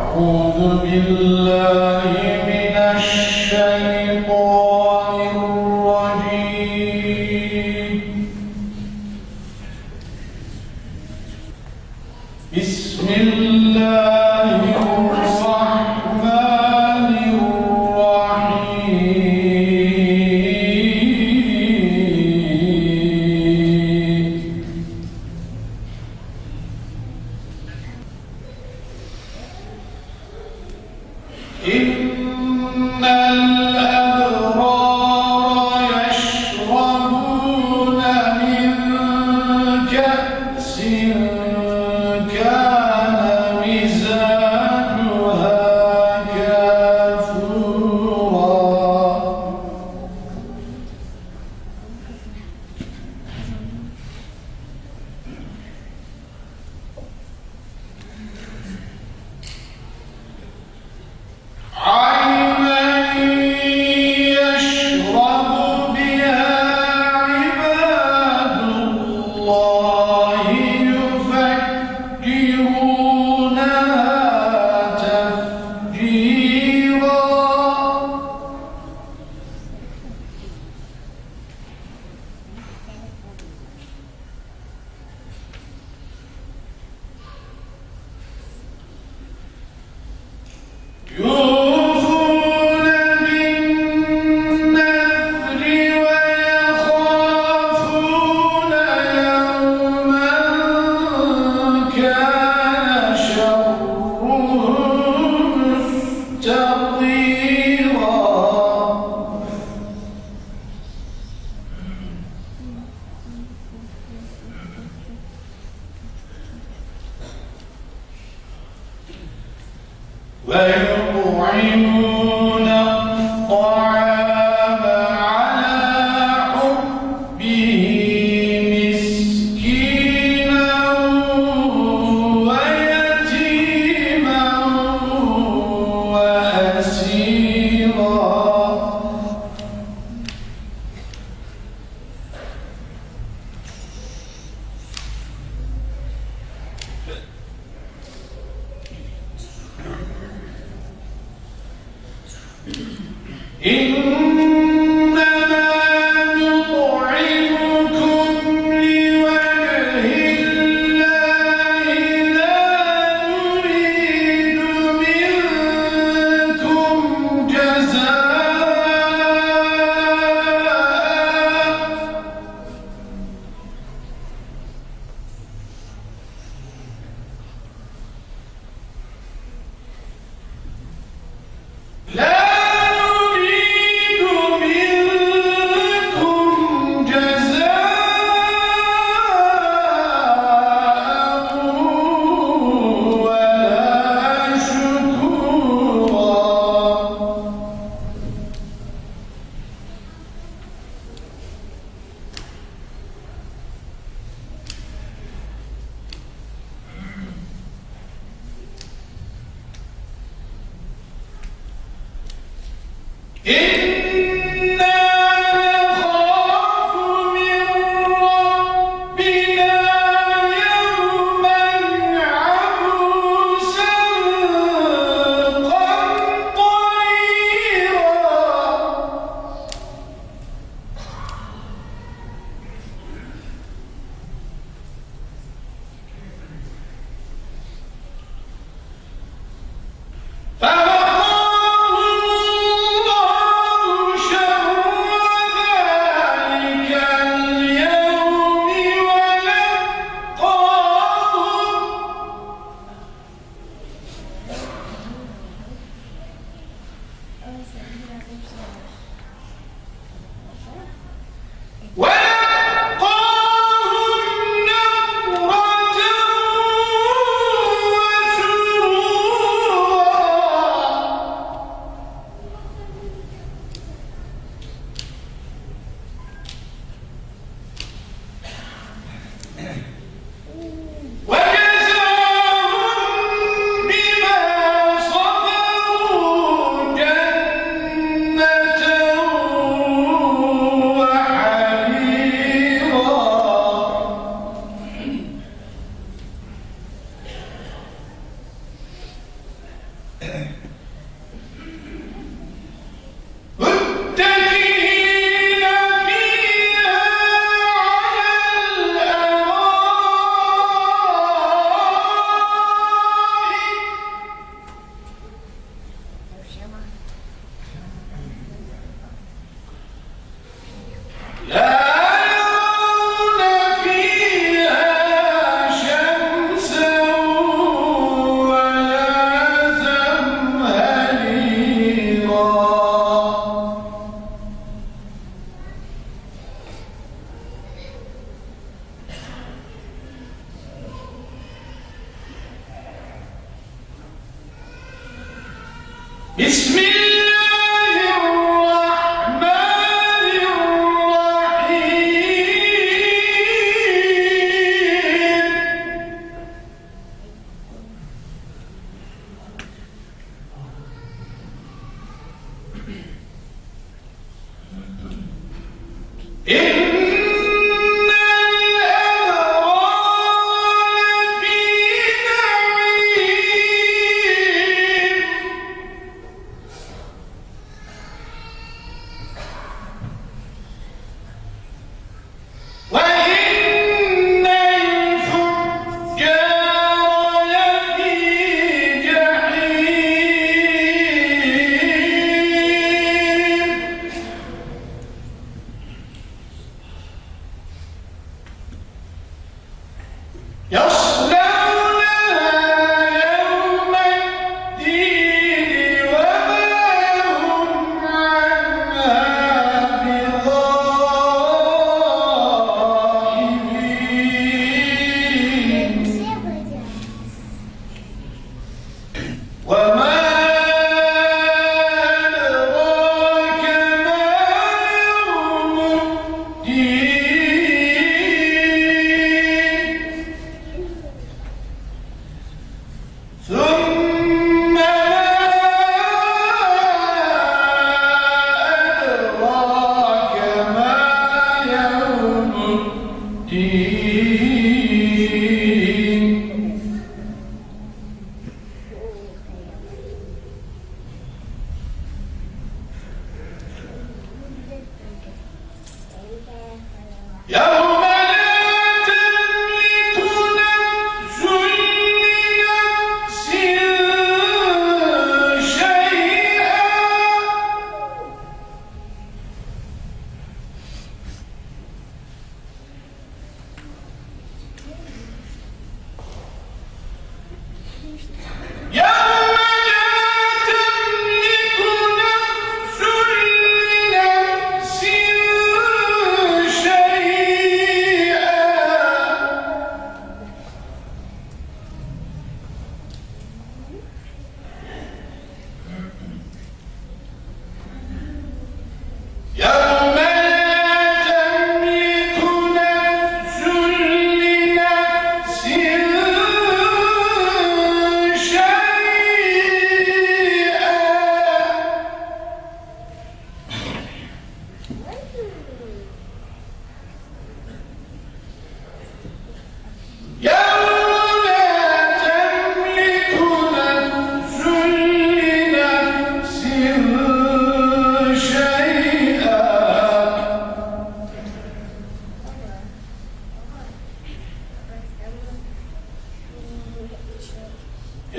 أعوذ بالله المطعمون em Ele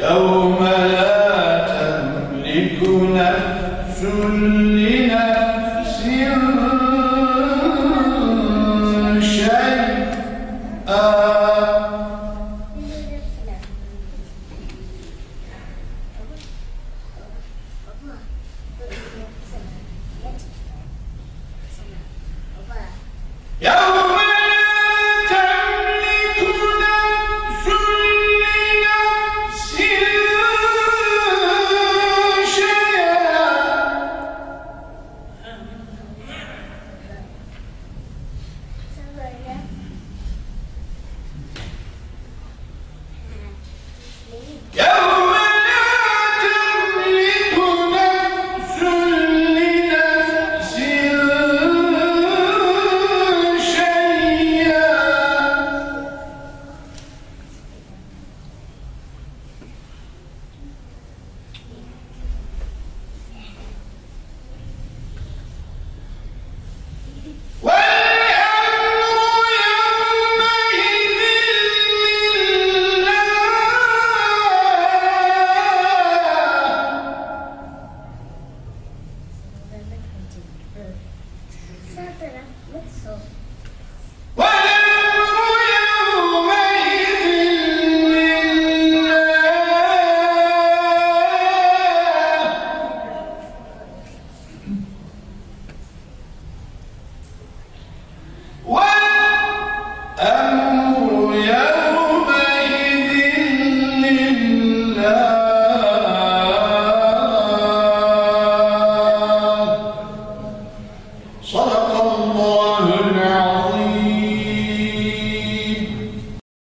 يوم لا تملك نفس